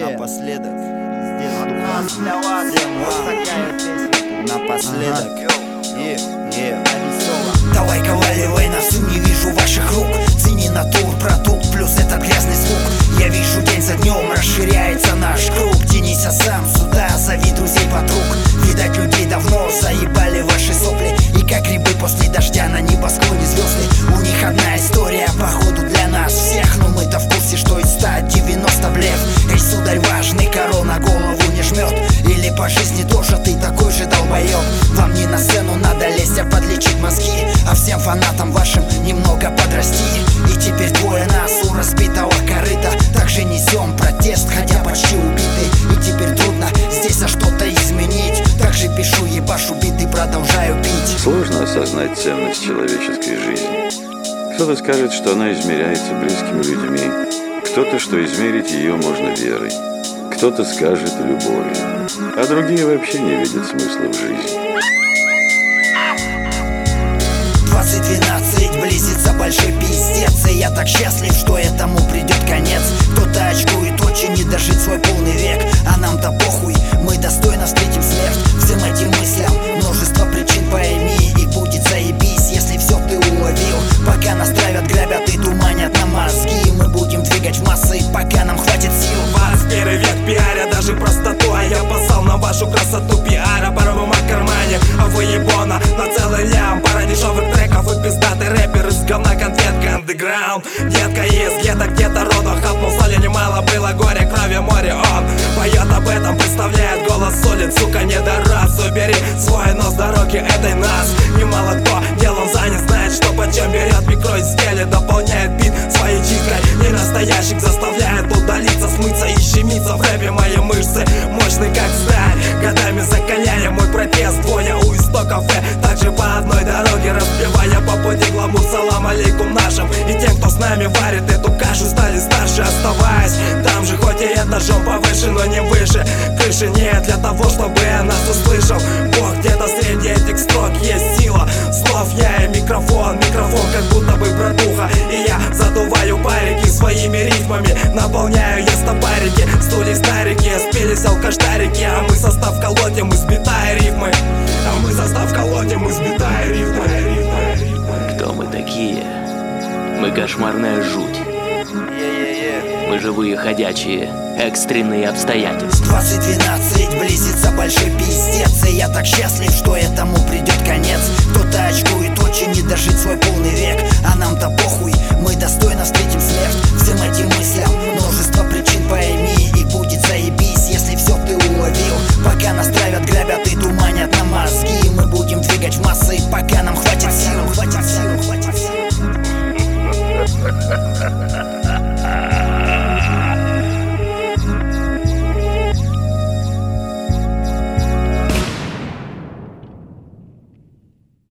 Напоследок. Напоследок. Давай-ка валивай на всю, не фанатам вашим немного подрасти. И теперь двое нас у разбитого корыта. Также несем протест, хотя почти убиты И теперь трудно здесь а что-то изменить. Также пишу ебашу биты, продолжаю пить Сложно осознать ценность человеческой жизни. Кто-то скажет, что она измеряется близкими людьми, кто-то, что измерить ее можно верой, кто-то скажет любовью, а другие вообще не видят смысла в жизни. 2012 близится большой пиздец И я так счастлив, что этому придет андеграунд Детка из гетто где-то родом Хапнул соли немало, было горе, крови море Он. Поет об этом, представляет голос улиц Сука, не до раз, убери свой нос дороги этой нас. Немало кто делом занят, знает, что почем берет микро изделие Дополняет бит своей чисткой. Не настоящих заставляет варит эту кашу Стали старше, оставаясь. Там же Хоть и этажом повыше, но не выше. Крыши нет для того, чтобы нас услышал. Бог где-то среди этих строк есть сила. Слов я и микрофон, микрофон как будто бы братуха. И я задуваю парики своими рифмами. Наполняю я стопарики, стулья старики Спелись алкаштарики, а мы состав колотим, избитая рифмы. А мы состав колотим, избитая рифмы. Кто мы такие? Мы кошмарная жуть. Мы живые ходячие, экстренные обстоятельства. 2012 близится большой пиздец И я так счастлив, что этому придет конец. Кто-то очкует очень не дожить свой полный век А нам-то похуй, мы достойно встретим смерть Всем этим мыслям. Множество причин пойми И будет заебись, если все ты уловил. Пока нас травят, грабят и туманят на мозги Мы будем двигать в массы, пока нам